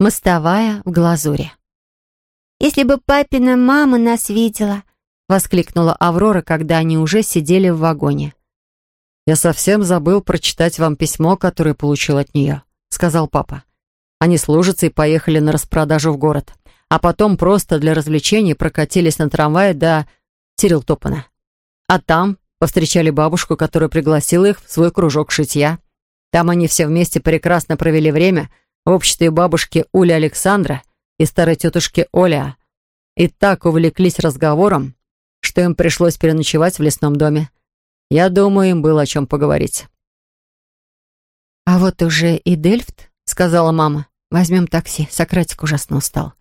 Мостовая в глазури. «Если бы папина мама нас видела!» — воскликнула Аврора, когда они уже сидели в вагоне. «Я совсем забыл прочитать вам письмо, которое получил от нее», — сказал папа. Они с Лужицей поехали на распродажу в город, а потом просто для развлечений прокатились на трамвае до Тирилтопана. А там повстречали бабушку, которая пригласила их в свой кружок шитья. Там они все вместе прекрасно провели время обществе бабушки Ули Александра и старой тетушки Оля. И так увлеклись разговором, что им пришлось переночевать в лесном доме. Я думаю, им было о чем поговорить. «А вот уже и Дельфт», — сказала мама. «Возьмем такси. Сократик ужасно устал».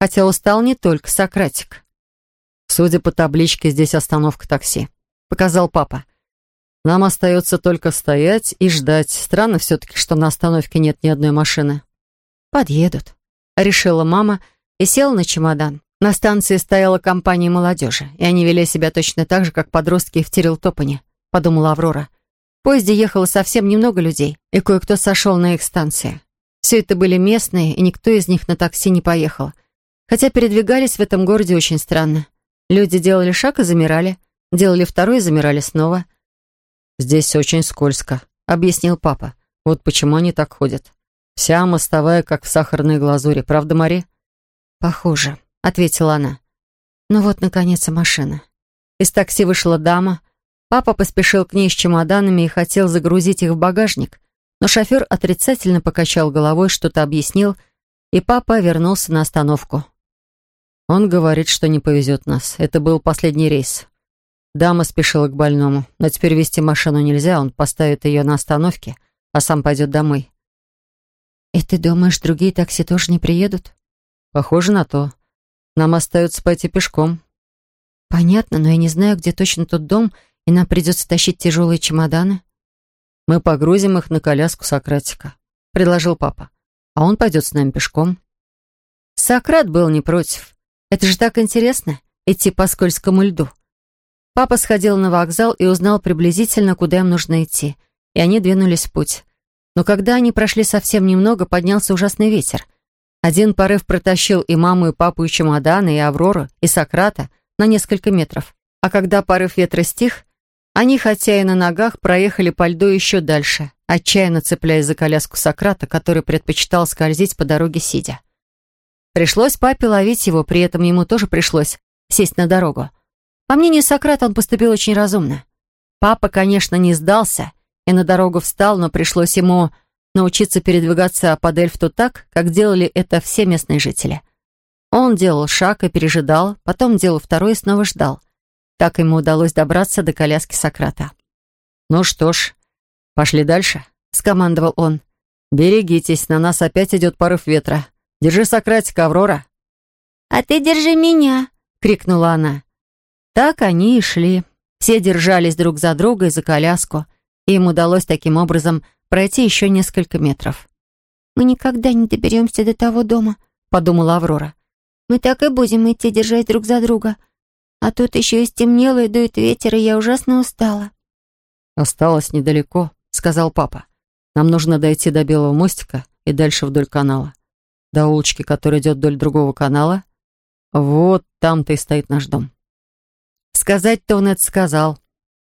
Хотя устал не только Сократик. «Судя по табличке, здесь остановка такси», — показал папа. «Нам остается только стоять и ждать. Странно все-таки, что на остановке нет ни одной машины». «Подъедут», — решила мама и села на чемодан. На станции стояла компания молодежи, и они вели себя точно так же, как подростки в Тирилтопане, подумала Аврора. В поезде ехало совсем немного людей, и кое-кто сошел на их станции. Все это были местные, и никто из них на такси не поехал. Хотя передвигались в этом городе очень странно. Люди делали шаг и замирали, делали второй и замирали снова. «Здесь очень скользко», — объяснил папа. «Вот почему они так ходят. Вся мостовая, как в сахарной глазури, правда, Мари?» «Похоже», ответила она. Ну вот, наконец, машина. Из такси вышла дама. Папа поспешил к ней с чемоданами и хотел загрузить их в багажник, но шофер отрицательно покачал головой, что-то объяснил, и папа вернулся на остановку. Он говорит, что не повезет нас. Это был последний рейс. Дама спешила к больному, но теперь вести машину нельзя, он поставит ее на остановке, а сам пойдет домой. «И ты думаешь, другие такси тоже не приедут?» «Похоже на то. Нам остается пойти пешком». «Понятно, но я не знаю, где точно тот дом, и нам придется тащить тяжелые чемоданы». «Мы погрузим их на коляску Сократика», — предложил папа. «А он пойдет с нами пешком». Сократ был не против. Это же так интересно — идти по скользкому льду. Папа сходил на вокзал и узнал приблизительно, куда им нужно идти, и они двинулись в путь. Но когда они прошли совсем немного, поднялся ужасный ветер — один порыв протащил и маму, и папу, и чемоданы, и Аврору, и Сократа на несколько метров. А когда порыв ветра стих, они, хотя и на ногах, проехали по льду еще дальше, отчаянно цепляясь за коляску Сократа, который предпочитал скользить по дороге сидя. Пришлось папе ловить его, при этом ему тоже пришлось сесть на дорогу. По мнению Сократа, он поступил очень разумно. Папа, конечно, не сдался и на дорогу встал, но пришлось ему научиться передвигаться по Дельфту так, как делали это все местные жители. Он делал шаг и пережидал, потом делал второй и снова ждал. Так ему удалось добраться до коляски Сократа. «Ну что ж, пошли дальше», — скомандовал он. «Берегитесь, на нас опять идет порыв ветра. Держи Сократика, Аврора». «А ты держи меня», — крикнула она. Так они и шли. Все держались друг за друга и за коляску. И им удалось таким образом пройти еще несколько метров. «Мы никогда не доберемся до того дома», — подумала Аврора. «Мы так и будем идти, держать друг за друга. А тут еще и стемнело, и дует ветер, и я ужасно устала». «Осталось недалеко», — сказал папа. «Нам нужно дойти до Белого мостика и дальше вдоль канала. До улочки, которая идет вдоль другого канала. Вот там-то и стоит наш дом». Сказать-то он это сказал.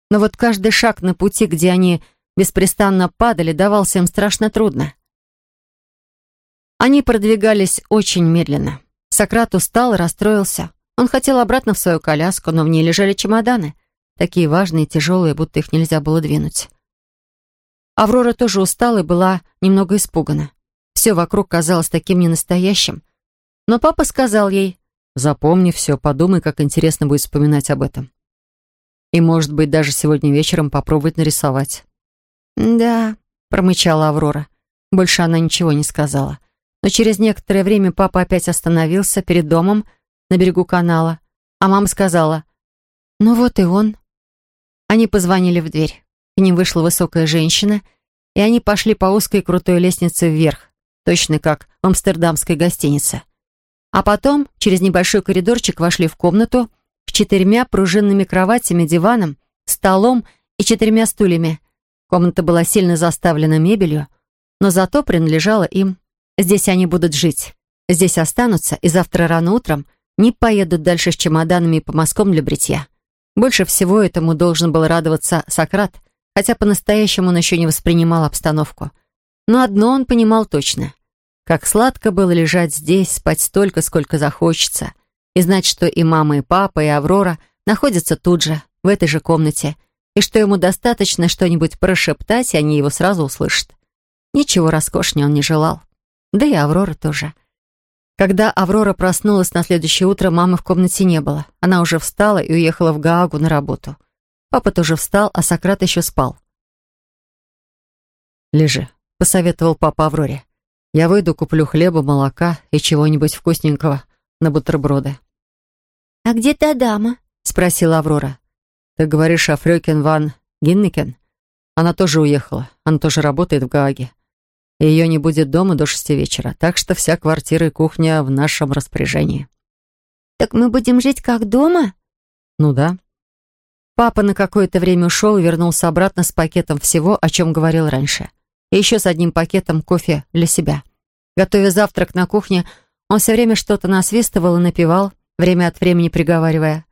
Но вот каждый шаг на пути, где они беспрестанно падали, давался им страшно трудно. Они продвигались очень медленно. Сократ устал и расстроился. Он хотел обратно в свою коляску, но в ней лежали чемоданы. Такие важные и тяжелые, будто их нельзя было двинуть. Аврора тоже устала и была немного испугана. Все вокруг казалось таким ненастоящим. Но папа сказал ей, «Запомни все, подумай, как интересно будет вспоминать об этом. И, может быть, даже сегодня вечером попробовать нарисовать». «Да», — промычала Аврора. Больше она ничего не сказала. Но через некоторое время папа опять остановился перед домом на берегу канала, а мама сказала, «Ну вот и он». Они позвонили в дверь. К ним вышла высокая женщина, и они пошли по узкой крутой лестнице вверх, точно как в амстердамской гостинице. А потом через небольшой коридорчик вошли в комнату с четырьмя пружинными кроватями, диваном, столом и четырьмя стульями — Комната была сильно заставлена мебелью, но зато принадлежала им. Здесь они будут жить. Здесь останутся, и завтра рано утром не поедут дальше с чемоданами и по мазкам для бритья. Больше всего этому должен был радоваться Сократ, хотя по-настоящему он еще не воспринимал обстановку. Но одно он понимал точно. Как сладко было лежать здесь, спать столько, сколько захочется, и знать, что и мама, и папа, и Аврора находятся тут же, в этой же комнате, и что ему достаточно что-нибудь прошептать, и они его сразу услышат. Ничего роскошнее он не желал. Да и Аврора тоже. Когда Аврора проснулась на следующее утро, мамы в комнате не было. Она уже встала и уехала в Гаагу на работу. Папа тоже встал, а Сократ еще спал. «Лежи», — посоветовал папа Авроре. «Я выйду, куплю хлеба, молока и чего-нибудь вкусненького на бутерброды». «А где та дама?» — спросила Аврора. «Ты говоришь о Фрёкен ван Гинникен? Она тоже уехала. Она тоже работает в Гааге. И ее не будет дома до шести вечера, так что вся квартира и кухня в нашем распоряжении». «Так мы будем жить как дома?» «Ну да». Папа на какое-то время ушел и вернулся обратно с пакетом всего, о чем говорил раньше. И еще с одним пакетом кофе для себя. Готовя завтрак на кухне, он все время что-то насвистывал и напевал, время от времени приговаривая.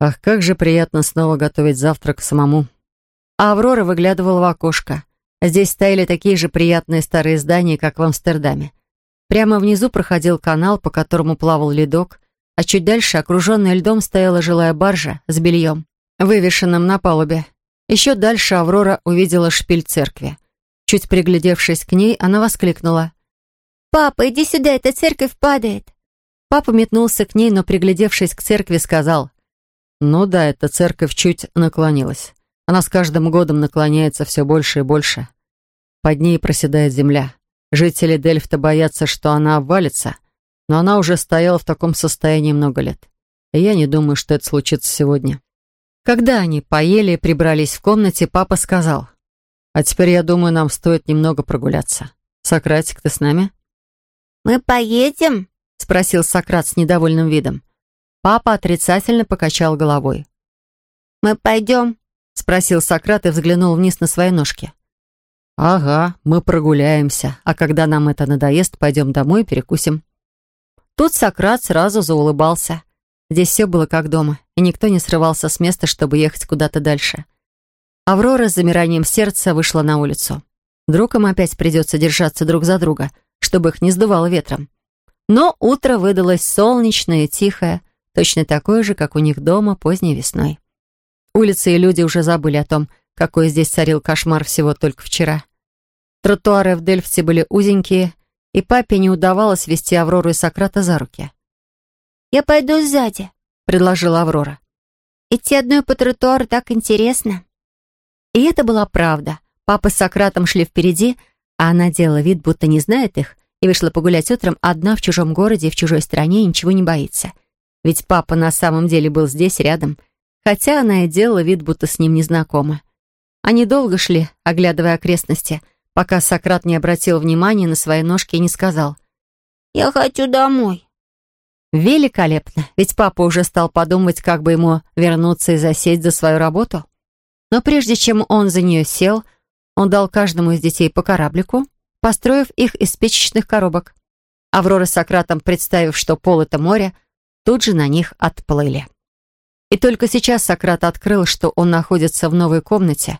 «Ах, как же приятно снова готовить завтрак самому!» А Аврора выглядывала в окошко. Здесь стояли такие же приятные старые здания, как в Амстердаме. Прямо внизу проходил канал, по которому плавал ледок, а чуть дальше, окруженная льдом, стояла жилая баржа с бельем вывешенным на палубе. Еще дальше Аврора увидела шпиль церкви. Чуть приглядевшись к ней, она воскликнула. «Папа, иди сюда, эта церковь падает!» Папа метнулся к ней, но, приглядевшись к церкви, сказал. «Ну да, эта церковь чуть наклонилась. Она с каждым годом наклоняется все больше и больше. Под ней проседает земля. Жители Дельфта боятся, что она обвалится, но она уже стояла в таком состоянии много лет. И я не думаю, что это случится сегодня». Когда они поели и прибрались в комнате, папа сказал. «А теперь, я думаю, нам стоит немного прогуляться. Сократик, ты с нами?» «Мы поедем?» — спросил Сократ с недовольным видом. Папа отрицательно покачал головой. «Мы пойдем?» — спросил Сократ и взглянул вниз на свои ножки. «Ага, мы прогуляемся, а когда нам это надоест, пойдем домой и перекусим». Тут Сократ сразу заулыбался. Здесь все было как дома, и никто не срывался с места, чтобы ехать куда-то дальше. Аврора с замиранием сердца вышла на улицу. Вдруг им опять придется держаться друг за друга, чтобы их не сдувало ветром. Но утро выдалось солнечное и тихое, точно такое же, как у них дома поздней весной. Улицы и люди уже забыли о том, какой здесь царил кошмар всего только вчера. Тротуары в Дельфте были узенькие, и папе не удавалось вести Аврору и Сократа за руки. «Я пойду сзади», — предложила Аврора. «Идти одной по тротуару так интересно». И это была правда. Папа с Сократом шли впереди, а она делала вид, будто не знает их, и вышла погулять утром одна в чужом городе в чужой стране и ничего не боится. Ведь папа на самом деле был здесь, рядом, хотя она и делала вид, будто с ним не знакома. Они долго шли, оглядывая окрестности, пока Сократ не обратил внимания на свои ножки и не сказал «Я хочу домой». Великолепно, ведь папа уже стал подумать, как бы ему вернуться и засесть за свою работу. Но прежде чем он за нее сел, он дал каждому из детей по кораблику, построив их из спичечных коробок. Аврора с Сократом, представив, что пол — это море, тут же на них отплыли. И только сейчас Сократ открыл, что он находится в новой комнате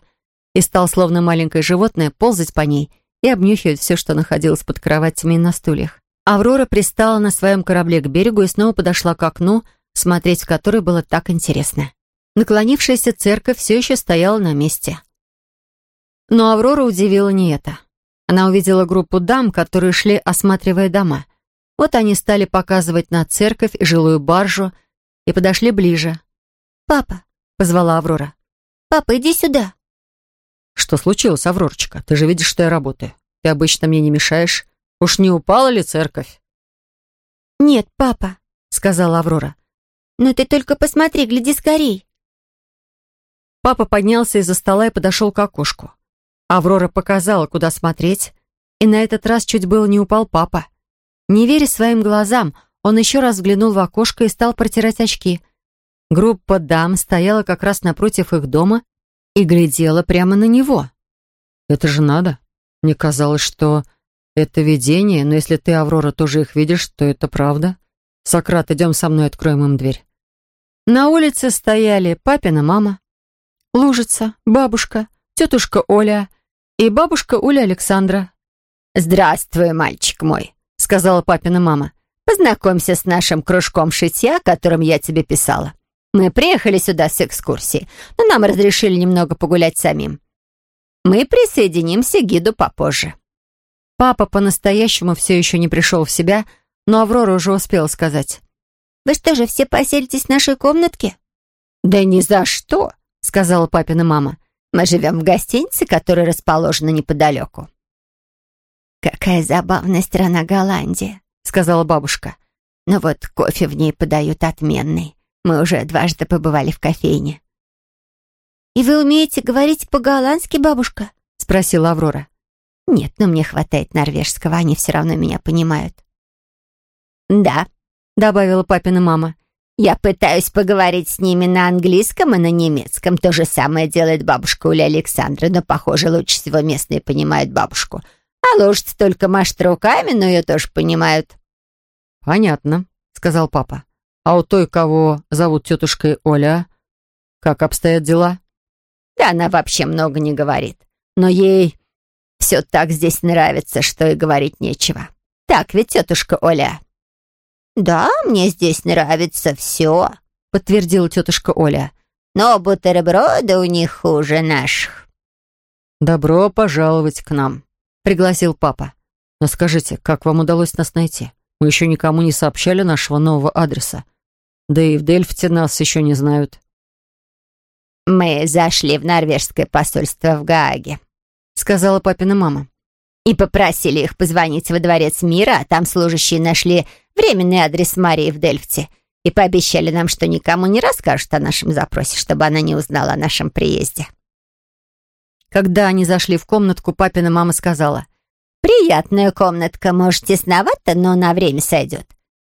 и стал, словно маленькое животное, ползать по ней и обнюхивать все, что находилось под кроватями и на стульях. Аврора пристала на своем корабле к берегу и снова подошла к окну, смотреть в которое было так интересно. Наклонившаяся церковь все еще стояла на месте. Но Аврора удивила не это. Она увидела группу дам, которые шли, осматривая дома. Вот они стали показывать на церковь и жилую баржу и подошли ближе. «Папа», — позвала Аврора. «Папа, иди сюда». «Что случилось, Авророчка? Ты же видишь, что я работаю. Ты обычно мне не мешаешь. Уж не упала ли церковь?» «Нет, папа», — сказала Аврора. «Но ты только посмотри, гляди скорей». Папа поднялся из-за стола и подошел к окошку. Аврора показала, куда смотреть, и на этот раз чуть было не упал папа. Не веря своим глазам, он еще раз взглянул в окошко и стал протирать очки. Группа дам стояла как раз напротив их дома и глядела прямо на него. «Это же надо. Мне казалось, что Это видение, но если ты, Аврора, тоже их видишь, то это правда. Сократ, идем со мной, откроем им дверь. На улице стояли папина мама, Лужица, бабушка, тетушка Оля и бабушка Оля Александра. «Здравствуй, мальчик мой», — сказала папина мама. «Познакомься с нашим кружком шитья, о котором я тебе писала. Мы приехали сюда с экскурсии, но нам разрешили немного погулять самим. Мы присоединимся к гиду попозже». Папа по-настоящему все еще не пришел в себя, но Аврора уже успела сказать. «Вы что же, все поселитесь в нашей комнатке?» «Да ни за что», — сказала папина мама. «Мы живем в гостинице, которая расположена неподалеку». «Какая забавная страна Голландия», — сказала бабушка. «Но вот кофе в ней подают отменный. Мы уже дважды побывали в кофейне». «И вы умеете говорить по-голландски, бабушка?» — спросила Аврора. «Нет, но мне хватает норвежского, они все равно меня понимают». «Да», — добавила папина мама. «Я пытаюсь поговорить с ними на английском и на немецком. То же самое делает бабушка Уля Александра, но, похоже, лучше всего местные понимают бабушку. А лошадь только машет руками, но ее тоже понимают». «Понятно», — сказал папа. «А у той, кого зовут тетушкой Оля, как обстоят дела?» «Да она вообще много не говорит. Но ей все так здесь нравится, что и говорить нечего. Так ведь, тетушка Оля?» «Да, мне здесь нравится все», — подтвердила тетушка Оля. «Но бутерброды у них хуже наших». «Добро пожаловать к нам», — пригласил папа. «Но скажите, как вам удалось нас найти? Мы еще никому не сообщали нашего нового адреса. Да и в Дельфте нас еще не знают». «Мы зашли в норвежское посольство в Гааге», — сказала папина мама. «И попросили их позвонить во Дворец мира, а там служащие нашли временный адрес Марии в Дельфте и пообещали нам, что никому не расскажут о нашем запросе, чтобы она не узнала о нашем приезде». Когда они зашли в комнатку, папина мама сказала, «Приятная комнатка, может, тесновато, но на время сойдет.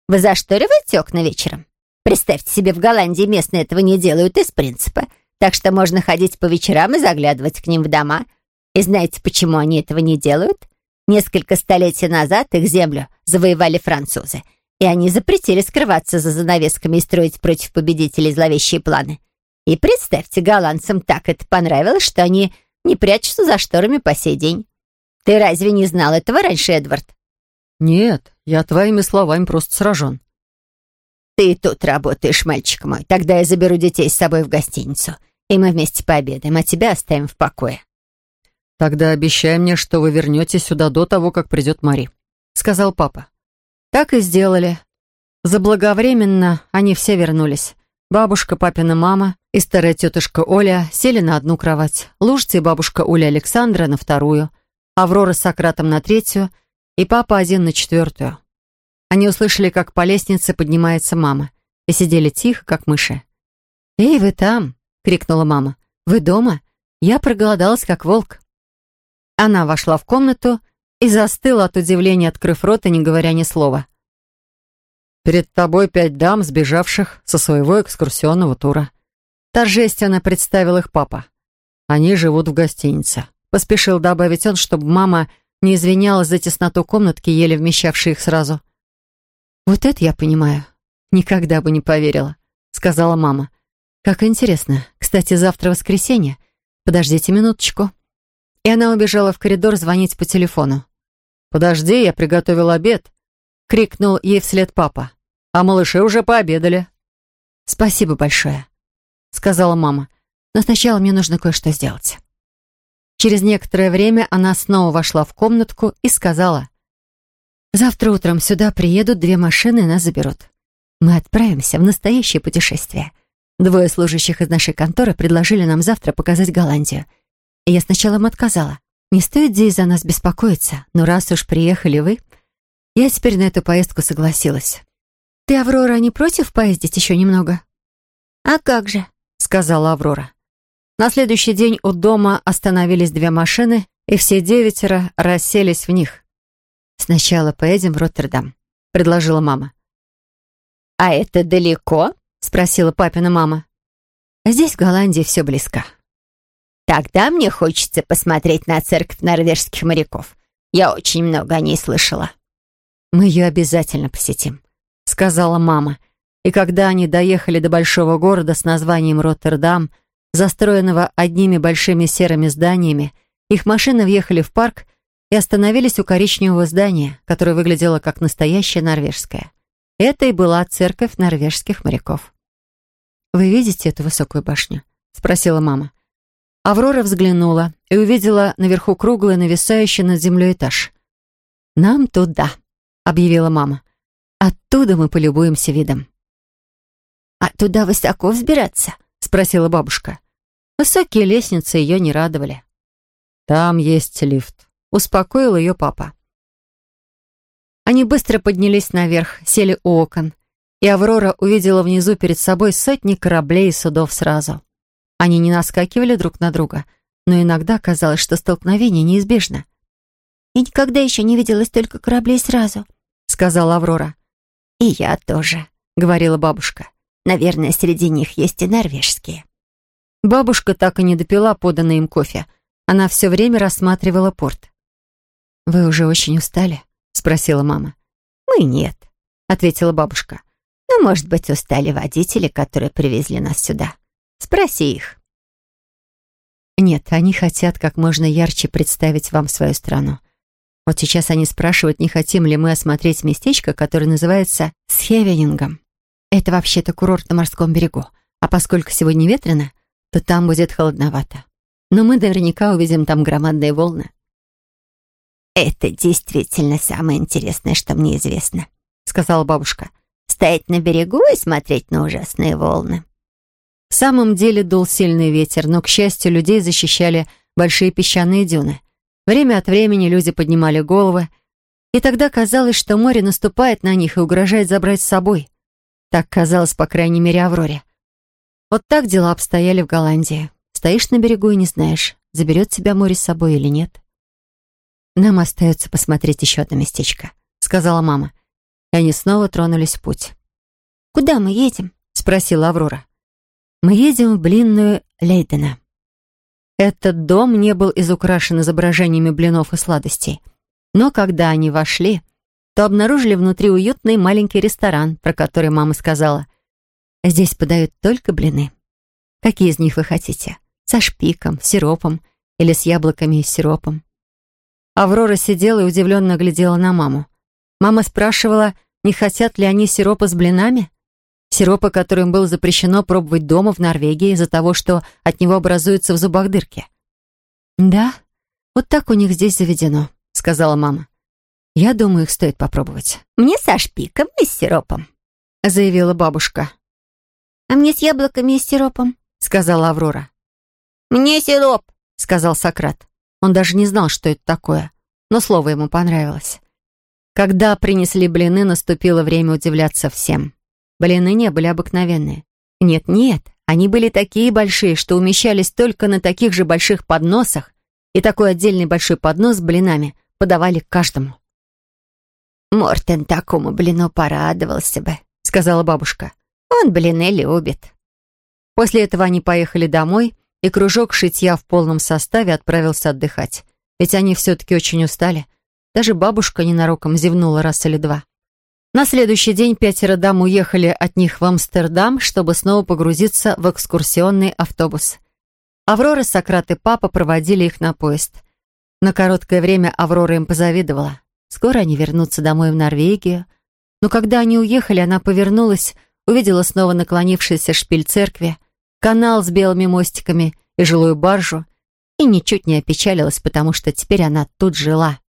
Вы зашториваете окна вечером? Представьте себе, в Голландии местные этого не делают из принципа, так что можно ходить по вечерам и заглядывать к ним в дома. И знаете, почему они этого не делают? Несколько столетий назад их землю завоевали французы, и они запретили скрываться за занавесками и строить против победителей зловещие планы. И представьте, голландцам так это понравилось, что они не прячутся за шторами по сей день. Ты разве не знал этого раньше, Эдвард? Нет, я твоими словами просто сражен. Ты тут работаешь, мальчик мой. Тогда я заберу детей с собой в гостиницу, и мы вместе пообедаем, а тебя оставим в покое. Тогда обещай мне, что вы вернетесь сюда до того, как придет Мари, сказал папа. Так и сделали. Заблаговременно они все вернулись. Бабушка, папина мама и старая тетушка Оля сели на одну кровать. Лужцы и бабушка Оля Александра на вторую, Аврора с Сократом на третью и папа один на четвертую. Они услышали, как по лестнице поднимается мама, и сидели тихо, как мыши. «Эй, вы там!» — крикнула мама. «Вы дома? Я проголодалась, как волк». Она вошла в комнату и застыла от удивления, открыв рот и не говоря ни слова. Перед тобой пять дам, сбежавших со своего экскурсионного тура. Торжественно представил их папа. Они живут в гостинице. Поспешил добавить он, чтобы мама не извинялась за тесноту комнатки, еле вмещавшей их сразу. «Вот это я понимаю. Никогда бы не поверила», — сказала мама. «Как интересно. Кстати, завтра воскресенье. Подождите минуточку». И она убежала в коридор звонить по телефону. «Подожди, я приготовил обед», — крикнул ей вслед папа а малыши уже пообедали». «Спасибо большое», — сказала мама. «Но сначала мне нужно кое-что сделать». Через некоторое время она снова вошла в комнатку и сказала, «Завтра утром сюда приедут две машины и нас заберут. Мы отправимся в настоящее путешествие. Двое служащих из нашей конторы предложили нам завтра показать Голландию. И я сначала им отказала. Не стоит здесь за нас беспокоиться, но раз уж приехали вы, я теперь на эту поездку согласилась. «Ты, Аврора, не против поездить еще немного?» «А как же?» — сказала Аврора. На следующий день у дома остановились две машины, и все девятеро расселись в них. «Сначала поедем в Роттердам», — предложила мама. «А это далеко?» — спросила папина мама. «Здесь, в Голландии, все близко». «Тогда мне хочется посмотреть на церковь норвежских моряков. Я очень много о ней слышала». «Мы ее обязательно посетим», — сказала мама. И когда они доехали до большого города с названием Роттердам, застроенного одними большими серыми зданиями, их машины въехали в парк и остановились у коричневого здания, которое выглядело как настоящее норвежское. Это и была церковь норвежских моряков. «Вы видите эту высокую башню?» — спросила мама. Аврора взглянула и увидела наверху круглый, нависающий над землей этаж. «Нам туда», — объявила мама. «Оттуда мы полюбуемся видом». «А туда высоко взбираться?» — спросила бабушка. Высокие лестницы ее не радовали. «Там есть лифт», — успокоил ее папа. Они быстро поднялись наверх, сели у окон, и Аврора увидела внизу перед собой сотни кораблей и судов сразу. Они не наскакивали друг на друга, но иногда казалось, что столкновение неизбежно. «Я никогда еще не видела столько кораблей сразу», — сказала Аврора. «И я тоже», — говорила бабушка. «Наверное, среди них есть и норвежские». Бабушка так и не допила поданный им кофе. Она все время рассматривала порт. «Вы уже очень устали?» спросила мама. «Мы нет», — ответила бабушка. «Но, может быть, устали водители, которые привезли нас сюда. Спроси их». «Нет, они хотят как можно ярче представить вам свою страну. Вот сейчас они спрашивают, не хотим ли мы осмотреть местечко, которое называется Схевенингом. Это вообще-то курорт на морском берегу, а поскольку сегодня ветрено, то там будет холодновато. Но мы наверняка увидим там громадные волны. «Это действительно самое интересное, что мне известно», — сказала бабушка. «Стоять на берегу и смотреть на ужасные волны». В самом деле дул сильный ветер, но, к счастью, людей защищали большие песчаные дюны. Время от времени люди поднимали головы, и тогда казалось, что море наступает на них и угрожает забрать с собой. Так казалось, по крайней мере, Авроре. Вот так дела обстояли в Голландии. Стоишь на берегу и не знаешь, заберет тебя море с собой или нет. «Нам остается посмотреть еще одно местечко», — сказала мама. И они снова тронулись в путь. «Куда мы едем?» — спросила Аврора. «Мы едем в блинную Лейдена». Этот дом не был изукрашен изображениями блинов и сладостей. Но когда они вошли, то обнаружили внутри уютный маленький ресторан, про который мама сказала. «Здесь подают только блины. Какие из них вы хотите? Со шпиком, сиропом или с яблоками и сиропом?» Аврора сидела и удивленно глядела на маму. Мама спрашивала, не хотят ли они сиропа с блинами? Сиропа, которым было запрещено пробовать дома в Норвегии из-за того, что от него образуются в зубах дырки. «Да, вот так у них здесь заведено», — сказала мама. «Я думаю, их стоит попробовать». «Мне со шпиком и с сиропом», — заявила бабушка. «А мне с яблоками и с сиропом», — сказала Аврора. «Мне сироп», — сказал Сократ. Он даже не знал, что это такое, но слово ему понравилось. Когда принесли блины, наступило время удивляться всем. Блины не были обыкновенные. Нет-нет, они были такие большие, что умещались только на таких же больших подносах, и такой отдельный большой поднос с блинами подавали каждому. «Мортен такому блину порадовался бы», — сказала бабушка. «Он блины любит». После этого они поехали домой, и кружок шитья в полном составе отправился отдыхать. Ведь они все-таки очень устали. Даже бабушка ненароком зевнула раз или два. На следующий день пятеро дам уехали от них в Амстердам, чтобы снова погрузиться в экскурсионный автобус. Аврора, Сократ и папа проводили их на поезд. На короткое время Аврора им позавидовала. Скоро они вернутся домой в Норвегию. Но когда они уехали, она повернулась, увидела снова наклонившийся шпиль церкви, канал с белыми мостиками и жилую баржу, и ничуть не опечалилась, потому что теперь она тут жила.